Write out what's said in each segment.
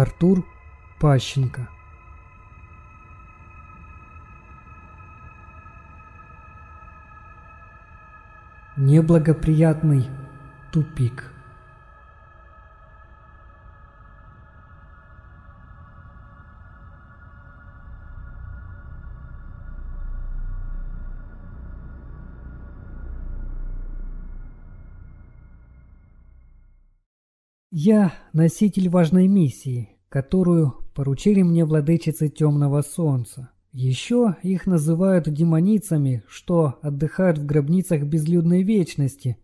Артур Пащенко. Неблагоприятный тупик. Я носитель важной миссии, которую поручили мне владычицы Темного Солнца. Еще их называют демоницами, что отдыхают в гробницах безлюдной вечности,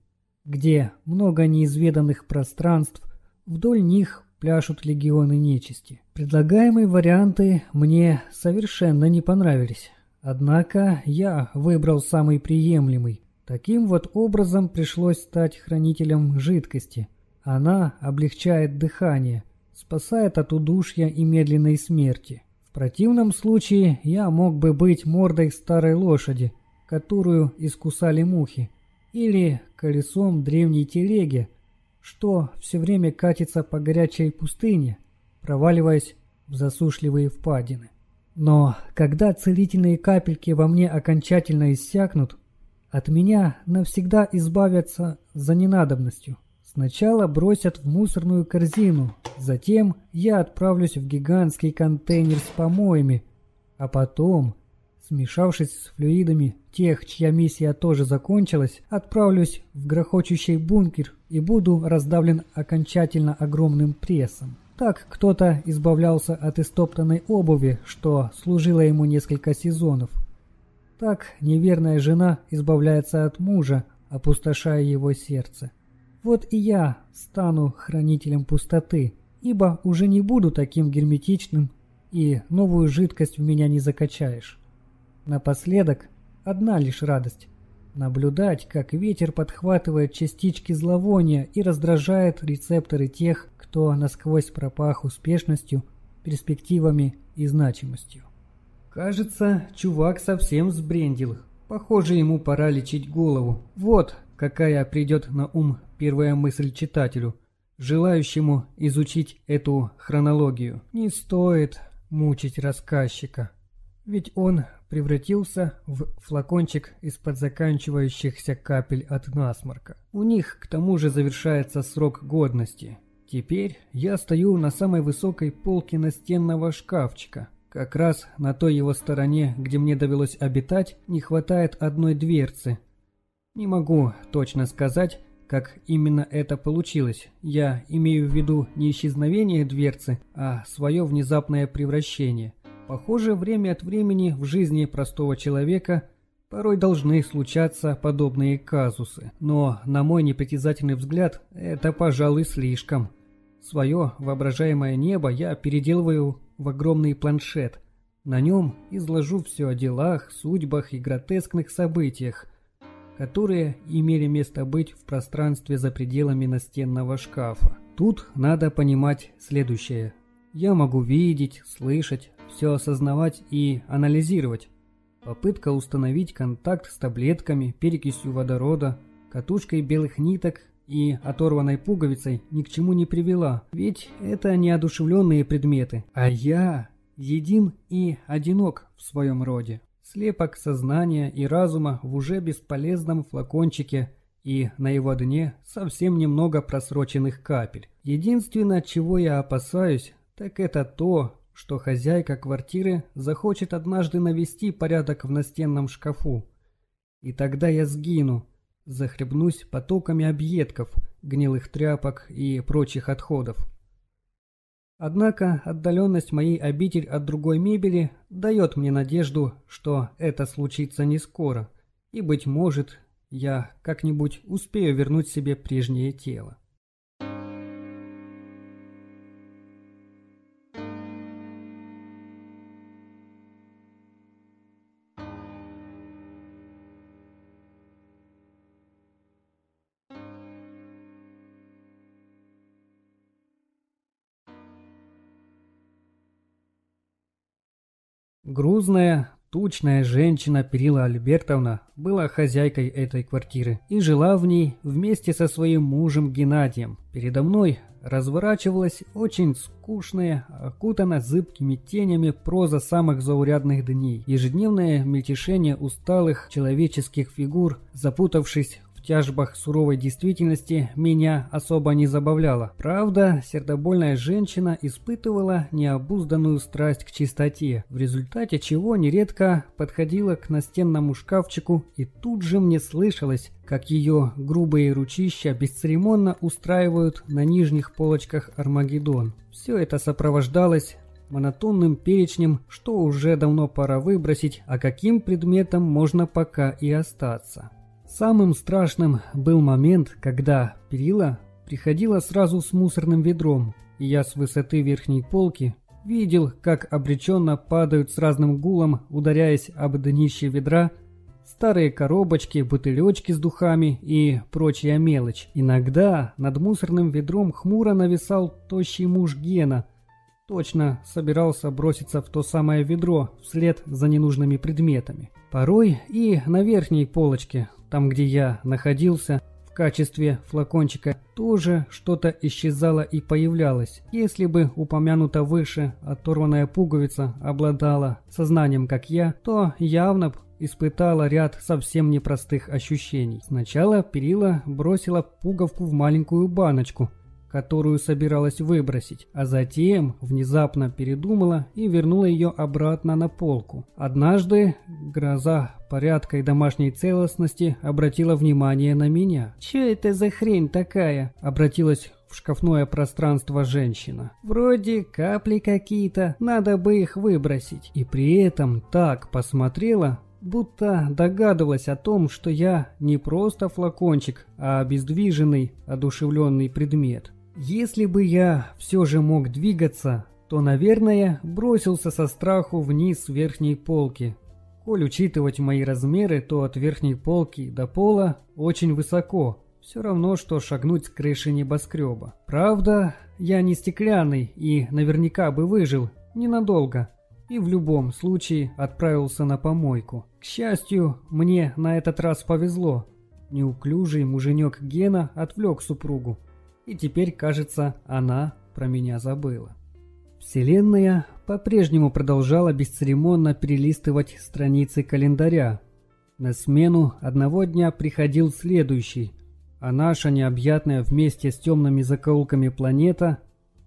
где много неизведанных пространств, вдоль них пляшут легионы нечисти. Предлагаемые варианты мне совершенно не понравились. Однако я выбрал самый приемлемый. Таким вот образом пришлось стать хранителем жидкости – она облегчает дыхание, спасает от удушья и медленной смерти. В противном случае я мог бы быть мордой старой лошади, которую искусали мухи, или колесом древней телеги, что все время катится по горячей пустыне, проваливаясь в засушливые впадины. Но когда целительные капельки во мне окончательно иссякнут, от меня навсегда избавятся за ненадобностью. Сначала бросят в мусорную корзину, затем я отправлюсь в гигантский контейнер с помоями, а потом, смешавшись с флюидами тех, чья миссия тоже закончилась, отправлюсь в грохочущий бункер и буду раздавлен окончательно огромным прессом. Так кто-то избавлялся от истоптанной обуви, что служило ему несколько сезонов. Так неверная жена избавляется от мужа, опустошая его сердце. Вот и я стану хранителем пустоты, ибо уже не буду таким герметичным, и новую жидкость в меня не закачаешь. Напоследок, одна лишь радость – наблюдать, как ветер подхватывает частички зловония и раздражает рецепторы тех, кто насквозь пропах успешностью, перспективами и значимостью. Кажется, чувак совсем сбрендил. Похоже, ему пора лечить голову. Вот какая придет на ум первая мысль читателю, желающему изучить эту хронологию. Не стоит мучить рассказчика, ведь он превратился в флакончик из-под заканчивающихся капель от насморка. У них к тому же завершается срок годности. Теперь я стою на самой высокой полке настенного шкафчика. Как раз на той его стороне, где мне довелось обитать, не хватает одной дверцы. Не могу точно сказать, как именно это получилось. Я имею в виду не исчезновение дверцы, а свое внезапное превращение. Похоже, время от времени в жизни простого человека порой должны случаться подобные казусы. Но, на мой непритязательный взгляд, это, пожалуй, слишком. Свое воображаемое небо я переделываю в огромный планшет. На нем изложу все о делах, судьбах и гротескных событиях – которые имели место быть в пространстве за пределами настенного шкафа. Тут надо понимать следующее. Я могу видеть, слышать, все осознавать и анализировать. Попытка установить контакт с таблетками, перекисью водорода, катушкой белых ниток и оторванной пуговицей ни к чему не привела, ведь это неодушевленные предметы, а я един и одинок в своем роде слепок сознания и разума в уже бесполезном флакончике и на его дне совсем немного просроченных капель. Единственное, чего я опасаюсь, так это то, что хозяйка квартиры захочет однажды навести порядок в настенном шкафу. И тогда я сгину, захлебнусь потоками объедков, гнилых тряпок и прочих отходов. Однако отдаленность моей обитель от другой мебели дает мне надежду, что это случится не скоро, и, быть может, я как-нибудь успею вернуть себе прежнее тело. Грузная, Тучная женщина Перила Альбертовна была хозяйкой этой квартиры и жила в ней вместе со своим мужем Геннадием. Передо мной разворачивалась очень скучная, окутана зыбкими тенями проза самых заурядных дней. Ежедневное мельтешение усталых человеческих фигур, запутавшись тяжбах суровой действительности меня особо не забавляло. Правда, сердобольная женщина испытывала необузданную страсть к чистоте, в результате чего нередко подходила к настенному шкафчику и тут же мне слышалось, как ее грубые ручища бесцеремонно устраивают на нижних полочках Армагеддон. Все это сопровождалось монотонным перечнем, что уже давно пора выбросить, а каким предметом можно пока и остаться. Самым страшным был момент, когда перила приходила сразу с мусорным ведром, и я с высоты верхней полки видел, как обреченно падают с разным гулом, ударяясь об днище ведра, старые коробочки, бутылечки с духами и прочая мелочь. Иногда над мусорным ведром хмуро нависал тощий муж Гена, точно собирался броситься в то самое ведро вслед за ненужными предметами. Порой и на верхней полочке там, где я находился, в качестве флакончика тоже что-то исчезало и появлялось. Если бы упомянута выше оторванная пуговица обладала сознанием, как я, то явно испытала ряд совсем непростых ощущений. Сначала Перила бросила пуговку в маленькую баночку, которую собиралась выбросить, а затем внезапно передумала и вернула ее обратно на полку. Однажды гроза порядка и домашней целостности обратила внимание на меня. «Че это за хрень такая?» – обратилась в шкафное пространство женщина. «Вроде капли какие-то, надо бы их выбросить». И при этом так посмотрела, будто догадывалась о том, что я не просто флакончик, а обездвиженный, одушевленный предмет. Если бы я все же мог двигаться, то, наверное, бросился со страху вниз с верхней полки. Коль учитывать мои размеры, то от верхней полки до пола очень высоко. Все равно, что шагнуть с крыши небоскреба. Правда, я не стеклянный и наверняка бы выжил. Ненадолго. И в любом случае отправился на помойку. К счастью, мне на этот раз повезло. Неуклюжий муженек Гена отвлек супругу и теперь, кажется, она про меня забыла. Вселенная по-прежнему продолжала бесцеремонно перелистывать страницы календаря. На смену одного дня приходил следующий, а наша необъятная вместе с темными закоулками планета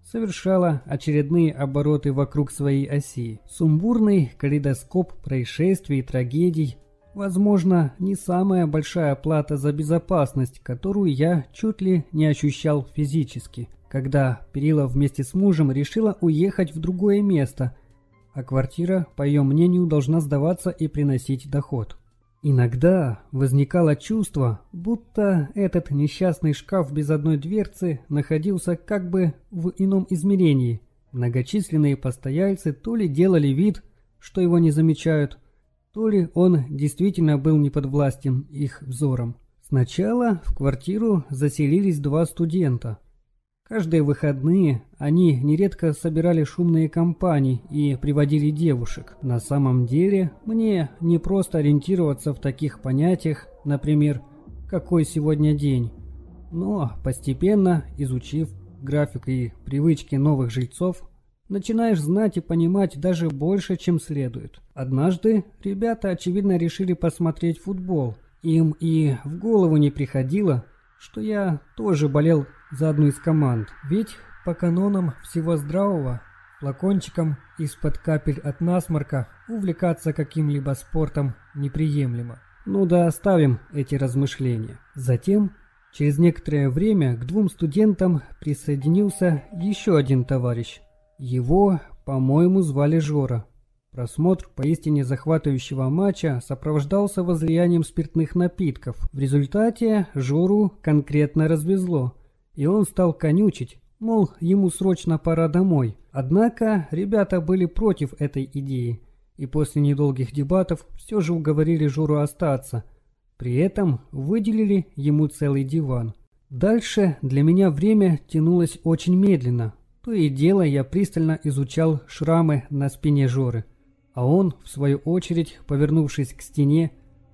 совершала очередные обороты вокруг своей оси. Сумбурный калейдоскоп происшествий и трагедий – Возможно, не самая большая плата за безопасность, которую я чуть ли не ощущал физически, когда Перила вместе с мужем решила уехать в другое место, а квартира, по ее мнению, должна сдаваться и приносить доход. Иногда возникало чувство, будто этот несчастный шкаф без одной дверцы находился как бы в ином измерении. Многочисленные постояльцы то ли делали вид, что его не замечают, то ли он действительно был неподвластен их взором. Сначала в квартиру заселились два студента. Каждые выходные они нередко собирали шумные компании и приводили девушек. На самом деле, мне не просто ориентироваться в таких понятиях, например, какой сегодня день. Но постепенно, изучив график и привычки новых жильцов, начинаешь знать и понимать даже больше, чем следует. Однажды ребята, очевидно, решили посмотреть футбол. Им и в голову не приходило, что я тоже болел за одну из команд. Ведь по канонам всего здравого, флакончиком из-под капель от насморка увлекаться каким-либо спортом неприемлемо. Ну да оставим эти размышления. Затем, через некоторое время, к двум студентам присоединился еще один товарищ – его, по-моему, звали Жора. Просмотр поистине захватывающего матча сопровождался возлиянием спиртных напитков. В результате Жору конкретно развезло, и он стал конючить, мол, ему срочно пора домой. Однако ребята были против этой идеи, и после недолгих дебатов все же уговорили Жору остаться. При этом выделили ему целый диван. Дальше для меня время тянулось очень медленно, то и дело я пристально изучал шрамы на спине Жоры. А он, в свою очередь, повернувшись к стене,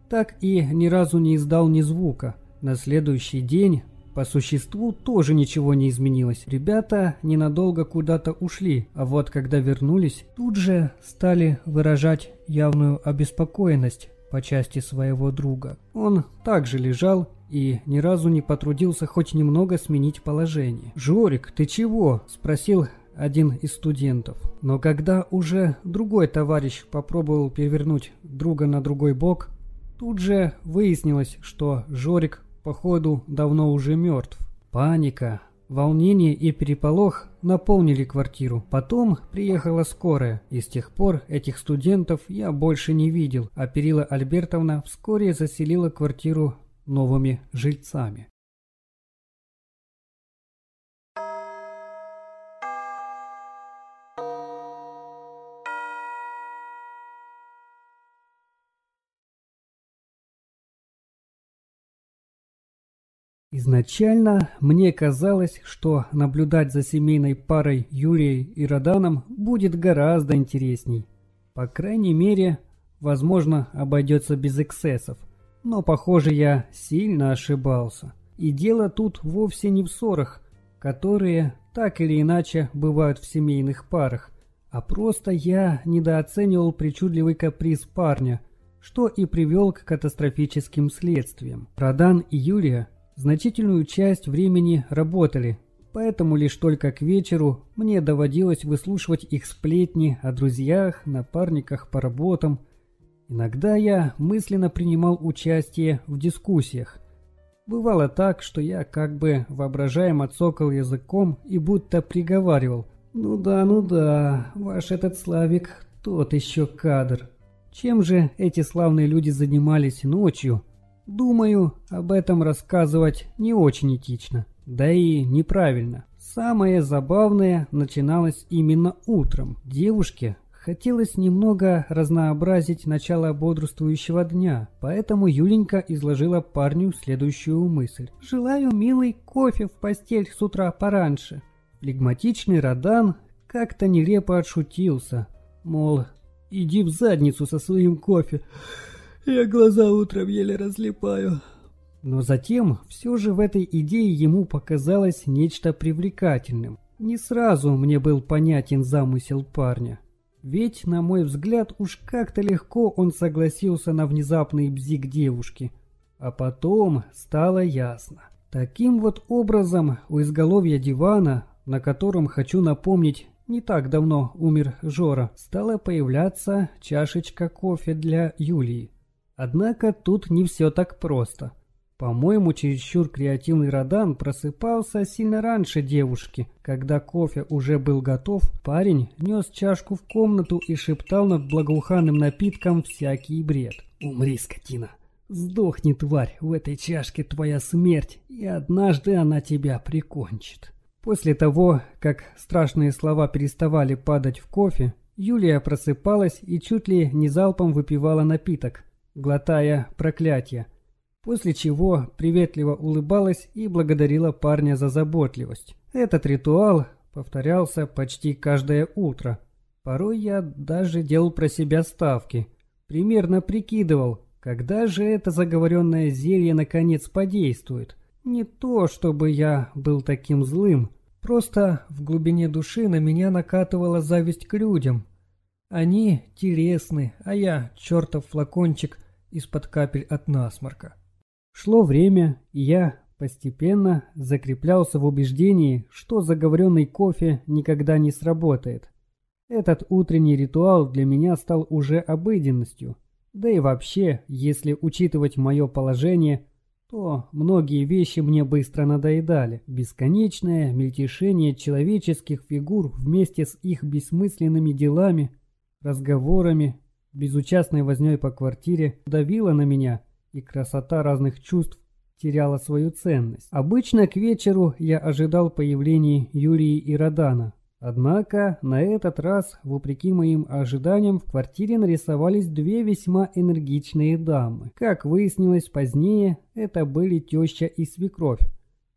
так и ни разу не издал ни звука. На следующий день, по существу, тоже ничего не изменилось. Ребята ненадолго куда-то ушли, а вот когда вернулись, тут же стали выражать явную обеспокоенность по части своего друга. Он также лежал и ни разу не потрудился хоть немного сменить положение. «Жорик, ты чего?» – спросил один из студентов. Но когда уже другой товарищ попробовал перевернуть друга на другой бок, тут же выяснилось, что Жорик, походу, давно уже мертв. Паника, волнение и переполох наполнили квартиру. Потом приехала скорая, и с тех пор этих студентов я больше не видел, а Перила Альбертовна вскоре заселила квартиру новыми жильцами. Изначально мне казалось, что наблюдать за семейной парой Юрией и Роданом будет гораздо интересней. По крайней мере, возможно, обойдется без эксцессов. Но, похоже, я сильно ошибался. И дело тут вовсе не в ссорах, которые так или иначе бывают в семейных парах, а просто я недооценивал причудливый каприз парня, что и привел к катастрофическим следствиям. Родан и Юлия значительную часть времени работали, поэтому лишь только к вечеру мне доводилось выслушивать их сплетни о друзьях, напарниках по работам. Иногда я мысленно принимал участие в дискуссиях. Бывало так, что я как бы воображаемо цокал языком и будто приговаривал «Ну да, ну да, ваш этот Славик тот еще кадр». Чем же эти славные люди занимались ночью – Думаю, об этом рассказывать не очень этично, да и неправильно. Самое забавное начиналось именно утром. Девушке хотелось немного разнообразить начало бодрствующего дня, поэтому Юленька изложила парню следующую мысль. «Желаю, милый, кофе в постель с утра пораньше». Флегматичный Родан как-то нелепо отшутился, мол, иди в задницу со своим кофе. Я глаза утром еле разлипаю. Но затем все же в этой идее ему показалось нечто привлекательным. Не сразу мне был понятен замысел парня. Ведь, на мой взгляд, уж как-то легко он согласился на внезапный бзик девушки. А потом стало ясно. Таким вот образом у изголовья дивана, на котором, хочу напомнить, не так давно умер Жора, стала появляться чашечка кофе для Юлии. Однако тут не все так просто. По-моему, чересчур креативный Родан просыпался сильно раньше девушки. Когда кофе уже был готов, парень нес чашку в комнату и шептал над благоуханным напитком всякий бред. «Умри, скотина! Сдохни, тварь, в этой чашке твоя смерть, и однажды она тебя прикончит». После того, как страшные слова переставали падать в кофе, Юлия просыпалась и чуть ли не залпом выпивала напиток, глотая проклятие, после чего приветливо улыбалась и благодарила парня за заботливость. Этот ритуал повторялся почти каждое утро. Порой я даже делал про себя ставки, примерно прикидывал, когда же это заговоренное зелье наконец подействует. Не то, чтобы я был таким злым, просто в глубине души на меня накатывала зависть к людям. Они телесны, а я, чертов флакончик, из-под капель от насморка. Шло время, и я постепенно закреплялся в убеждении, что заговоренный кофе никогда не сработает. Этот утренний ритуал для меня стал уже обыденностью. Да и вообще, если учитывать мое положение, то многие вещи мне быстро надоедали. Бесконечное мельтешение человеческих фигур вместе с их бессмысленными делами, разговорами безучастной вознёй по квартире давила на меня, и красота разных чувств теряла свою ценность. Обычно к вечеру я ожидал появления Юрии и Родана. Однако на этот раз, вопреки моим ожиданиям, в квартире нарисовались две весьма энергичные дамы. Как выяснилось позднее, это были теща и свекровь.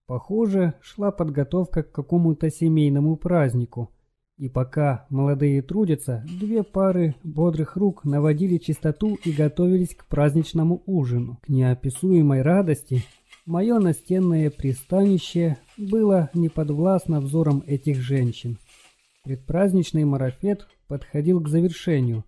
Похоже, шла подготовка к какому-то семейному празднику. И пока молодые трудятся, две пары бодрых рук наводили чистоту и готовились к праздничному ужину. К неописуемой радости мое настенное пристанище было неподвластно взором этих женщин. Предпраздничный марафет подходил к завершению.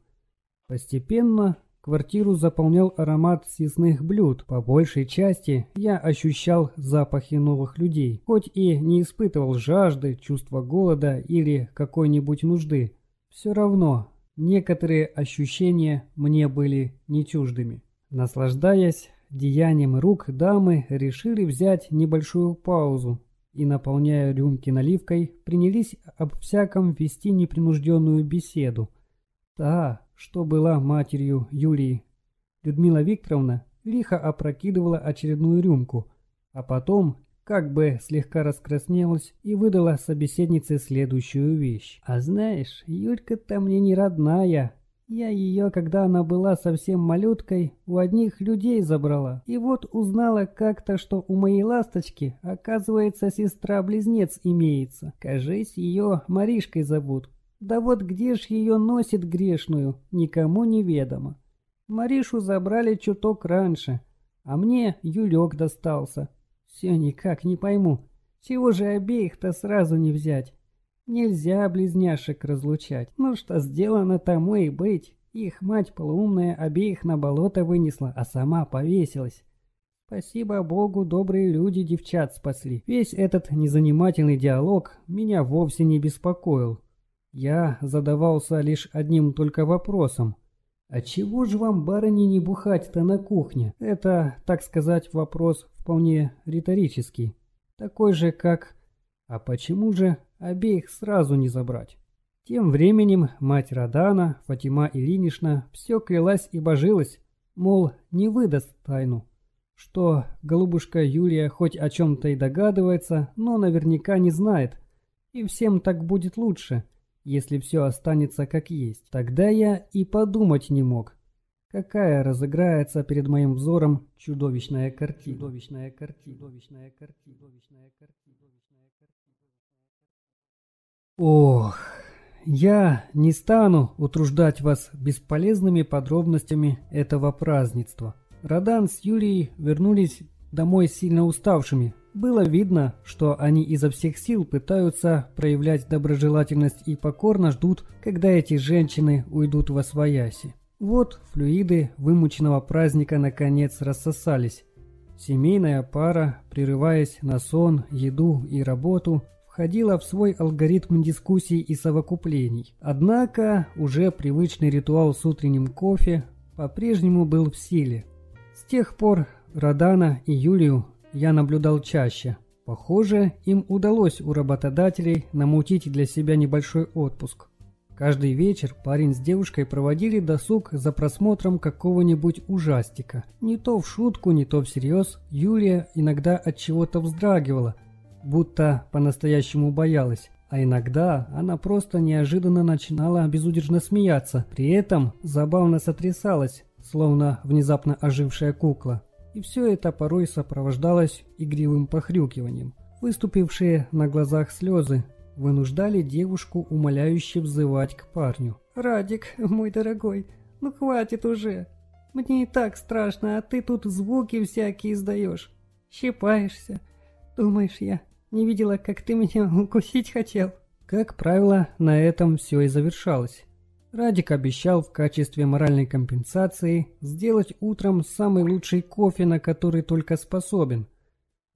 Постепенно Квартиру заполнял аромат съестных блюд. По большей части я ощущал запахи новых людей, хоть и не испытывал жажды, чувства голода или какой-нибудь нужды. Все равно некоторые ощущения мне были не чуждыми. Наслаждаясь деянием рук, дамы решили взять небольшую паузу и, наполняя рюмки наливкой, принялись об всяком вести непринужденную беседу. Да, что была матерью Юлии. Людмила Викторовна лихо опрокидывала очередную рюмку, а потом как бы слегка раскраснелась и выдала собеседнице следующую вещь. «А знаешь, Юлька-то мне не родная. Я ее, когда она была совсем малюткой, у одних людей забрала. И вот узнала как-то, что у моей ласточки, оказывается, сестра-близнец имеется. Кажись, ее Маришкой зовут. Да вот где ж ее носит грешную, никому не ведомо. Маришу забрали чуток раньше, а мне Юлек достался. Все никак не пойму, чего же обеих-то сразу не взять? Нельзя близняшек разлучать. Ну что сделано тому и быть. Их мать полуумная обеих на болото вынесла, а сама повесилась. Спасибо Богу, добрые люди девчат спасли. Весь этот незанимательный диалог меня вовсе не беспокоил. Я задавался лишь одним только вопросом. «А чего же вам, барыни, не бухать-то на кухне?» Это, так сказать, вопрос вполне риторический. Такой же, как «А почему же обеих сразу не забрать?» Тем временем мать Радана, Фатима Ильинична, все клялась и божилась, мол, не выдаст тайну. Что голубушка Юлия хоть о чем-то и догадывается, но наверняка не знает. И всем так будет лучше – если все останется как есть. Тогда я и подумать не мог, какая разыграется перед моим взором чудовищная картина. Чудовищная картина. Чудовищная картина. Чудовищная картина. Ох, я не стану утруждать вас бесполезными подробностями этого празднества. Радан с Юлией вернулись домой сильно уставшими, было видно, что они изо всех сил пытаются проявлять доброжелательность и покорно ждут, когда эти женщины уйдут во свояси. Вот флюиды вымученного праздника наконец рассосались. Семейная пара, прерываясь на сон, еду и работу, входила в свой алгоритм дискуссий и совокуплений. Однако уже привычный ритуал с утренним кофе по-прежнему был в силе. С тех пор Радана и Юлию я наблюдал чаще. Похоже, им удалось у работодателей намутить для себя небольшой отпуск. Каждый вечер парень с девушкой проводили досуг за просмотром какого-нибудь ужастика. Не то в шутку, не то всерьез, Юлия иногда от чего-то вздрагивала, будто по-настоящему боялась. А иногда она просто неожиданно начинала безудержно смеяться, при этом забавно сотрясалась, словно внезапно ожившая кукла и все это порой сопровождалось игривым похрюкиванием. Выступившие на глазах слезы вынуждали девушку умоляюще взывать к парню. «Радик, мой дорогой, ну хватит уже. Мне и так страшно, а ты тут звуки всякие издаешь. Щипаешься. Думаешь, я не видела, как ты меня укусить хотел?» Как правило, на этом все и завершалось. Радик обещал в качестве моральной компенсации сделать утром самый лучший кофе, на который только способен.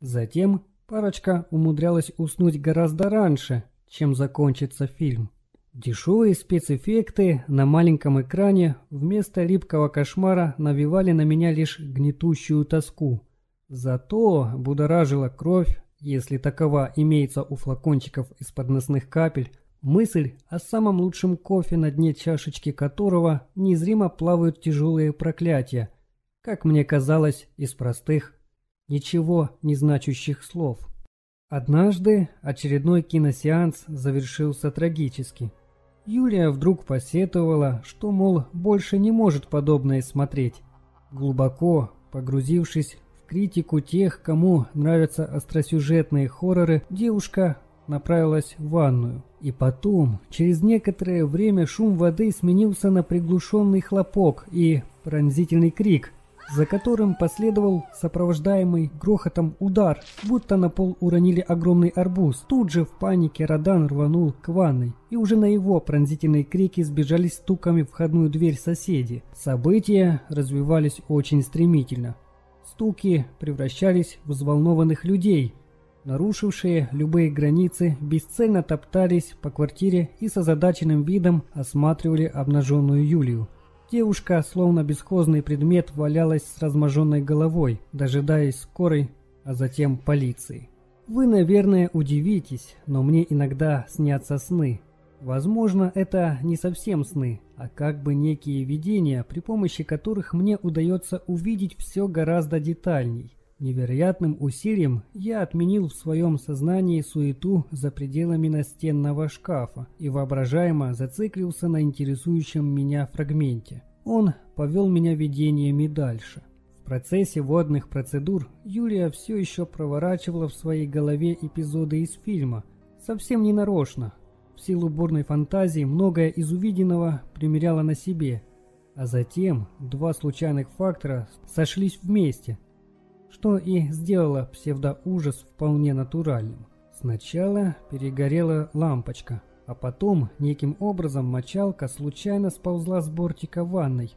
Затем парочка умудрялась уснуть гораздо раньше, чем закончится фильм. Дешевые спецэффекты на маленьком экране вместо липкого кошмара навевали на меня лишь гнетущую тоску. Зато будоражила кровь, если такова имеется у флакончиков из подносных капель, Мысль о самом лучшем кофе, на дне чашечки которого незримо плавают тяжелые проклятия, как мне казалось, из простых, ничего не значащих слов. Однажды очередной киносеанс завершился трагически. Юлия вдруг посетовала, что, мол, больше не может подобное смотреть. Глубоко погрузившись в критику тех, кому нравятся остросюжетные хорроры, девушка направилась в ванную. И потом, через некоторое время шум воды сменился на приглушенный хлопок и пронзительный крик, за которым последовал сопровождаемый грохотом удар, будто на пол уронили огромный арбуз. Тут же в панике Радан рванул к ванной, и уже на его пронзительные крики сбежались стуками входную дверь соседи. События развивались очень стремительно. Стуки превращались в взволнованных людей, нарушившие любые границы, бесцельно топтались по квартире и с озадаченным видом осматривали обнаженную Юлию. Девушка, словно бесхозный предмет, валялась с разможенной головой, дожидаясь скорой, а затем полиции. Вы, наверное, удивитесь, но мне иногда снятся сны. Возможно, это не совсем сны, а как бы некие видения, при помощи которых мне удается увидеть все гораздо детальней. Невероятным усилием я отменил в своем сознании суету за пределами настенного шкафа и воображаемо зациклился на интересующем меня фрагменте. Он повел меня видениями дальше. В процессе водных процедур Юлия все еще проворачивала в своей голове эпизоды из фильма, совсем не нарочно. В силу бурной фантазии многое из увиденного примеряла на себе, а затем два случайных фактора сошлись вместе – что и сделало псевдоужас вполне натуральным. Сначала перегорела лампочка, а потом неким образом мочалка случайно сползла с бортика ванной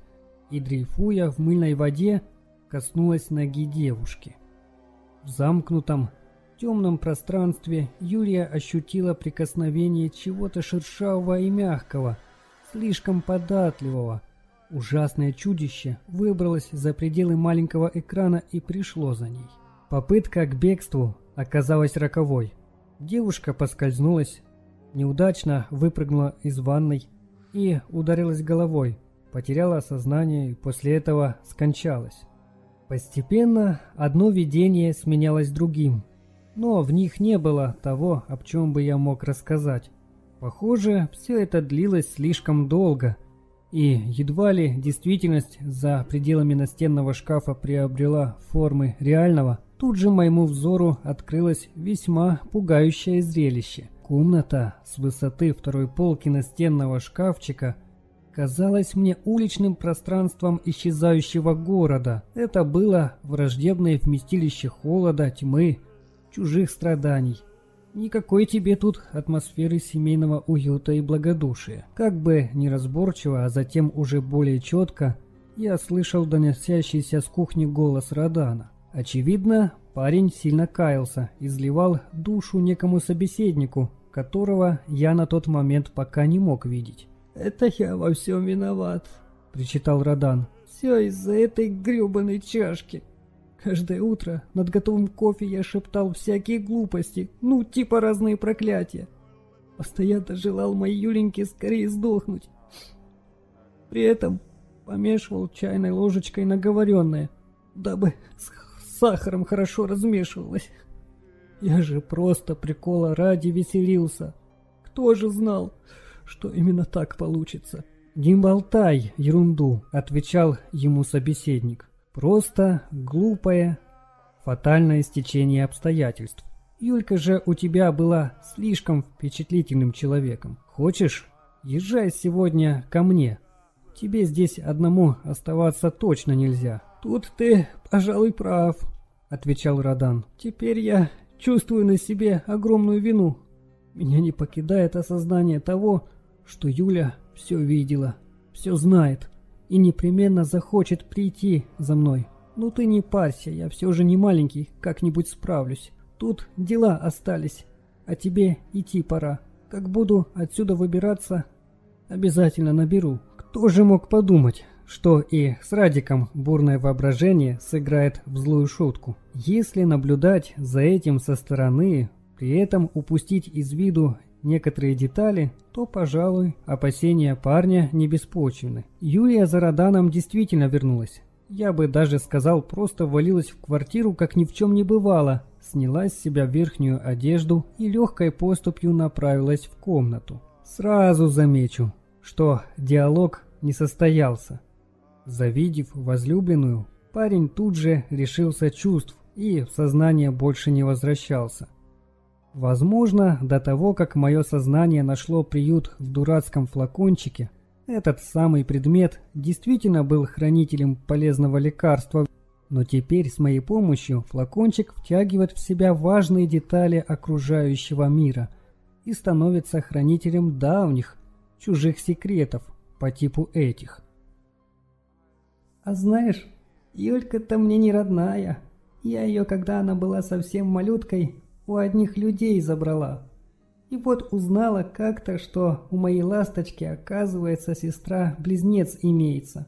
и, дрейфуя в мыльной воде, коснулась ноги девушки. В замкнутом, темном пространстве Юлия ощутила прикосновение чего-то шершавого и мягкого, слишком податливого, Ужасное чудище выбралось за пределы маленького экрана и пришло за ней. Попытка к бегству оказалась роковой. Девушка поскользнулась, неудачно выпрыгнула из ванной и ударилась головой, потеряла сознание и после этого скончалась. Постепенно одно видение сменялось другим, но в них не было того, об чем бы я мог рассказать. Похоже, все это длилось слишком долго – и едва ли действительность за пределами настенного шкафа приобрела формы реального, тут же моему взору открылось весьма пугающее зрелище. Комната с высоты второй полки настенного шкафчика казалась мне уличным пространством исчезающего города. Это было враждебное вместилище холода, тьмы, чужих страданий. Никакой тебе тут атмосферы семейного уюта и благодушия. Как бы неразборчиво, а затем уже более четко, я слышал доносящийся с кухни голос Радана. Очевидно, парень сильно каялся, изливал душу некому собеседнику, которого я на тот момент пока не мог видеть. «Это я во всем виноват», — причитал Радан. «Все из-за этой гребаной чашки». Каждое утро над готовым кофе я шептал всякие глупости, ну, типа разные проклятия. Постоянно желал моей Юленьке скорее сдохнуть. При этом помешивал чайной ложечкой наговоренное, дабы с сахаром хорошо размешивалось. Я же просто прикола ради веселился. Кто же знал, что именно так получится? «Не болтай ерунду», — отвечал ему собеседник. Просто глупое, фатальное стечение обстоятельств. Юлька же у тебя была слишком впечатлительным человеком. Хочешь, езжай сегодня ко мне. Тебе здесь одному оставаться точно нельзя. Тут ты, пожалуй, прав, отвечал Радан. Теперь я чувствую на себе огромную вину. Меня не покидает осознание того, что Юля все видела, все знает и непременно захочет прийти за мной. Ну ты не парься, я все же не маленький, как-нибудь справлюсь. Тут дела остались, а тебе идти пора. Как буду отсюда выбираться, обязательно наберу. Кто же мог подумать, что и с Радиком бурное воображение сыграет в злую шутку. Если наблюдать за этим со стороны, при этом упустить из виду некоторые детали, то, пожалуй, опасения парня не беспочвены. Юлия за Роданом действительно вернулась. Я бы даже сказал, просто ввалилась в квартиру, как ни в чем не бывало, сняла с себя верхнюю одежду и легкой поступью направилась в комнату. Сразу замечу, что диалог не состоялся. Завидев возлюбленную, парень тут же решился чувств и в сознание больше не возвращался. Возможно, до того, как мое сознание нашло приют в дурацком флакончике, этот самый предмет действительно был хранителем полезного лекарства, но теперь с моей помощью флакончик втягивает в себя важные детали окружающего мира и становится хранителем давних, чужих секретов по типу этих. А знаешь, Юлька-то мне не родная. Я ее, когда она была совсем малюткой, у одних людей забрала. И вот узнала как-то, что у моей ласточки, оказывается, сестра-близнец имеется.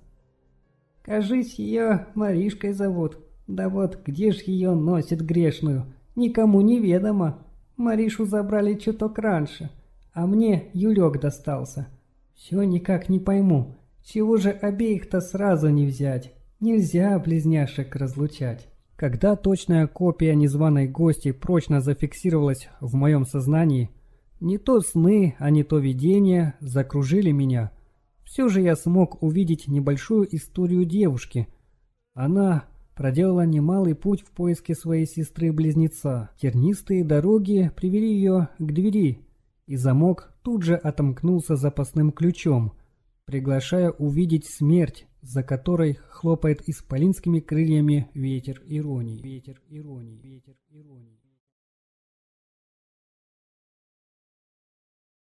Кажись, ее Маришкой зовут. Да вот, где ж ее носит грешную? Никому не ведомо. Маришу забрали чуток раньше, а мне Юлек достался. Все никак не пойму, чего же обеих-то сразу не взять? Нельзя близняшек разлучать. Когда точная копия незваной гости прочно зафиксировалась в моем сознании, не то сны, а не то видения закружили меня. Все же я смог увидеть небольшую историю девушки. Она проделала немалый путь в поиске своей сестры-близнеца. Тернистые дороги привели ее к двери, и замок тут же отомкнулся запасным ключом, приглашая увидеть смерть, за которой хлопает исполинскими крыльями ветер иронии. Ветер иронии. Ветер иронии.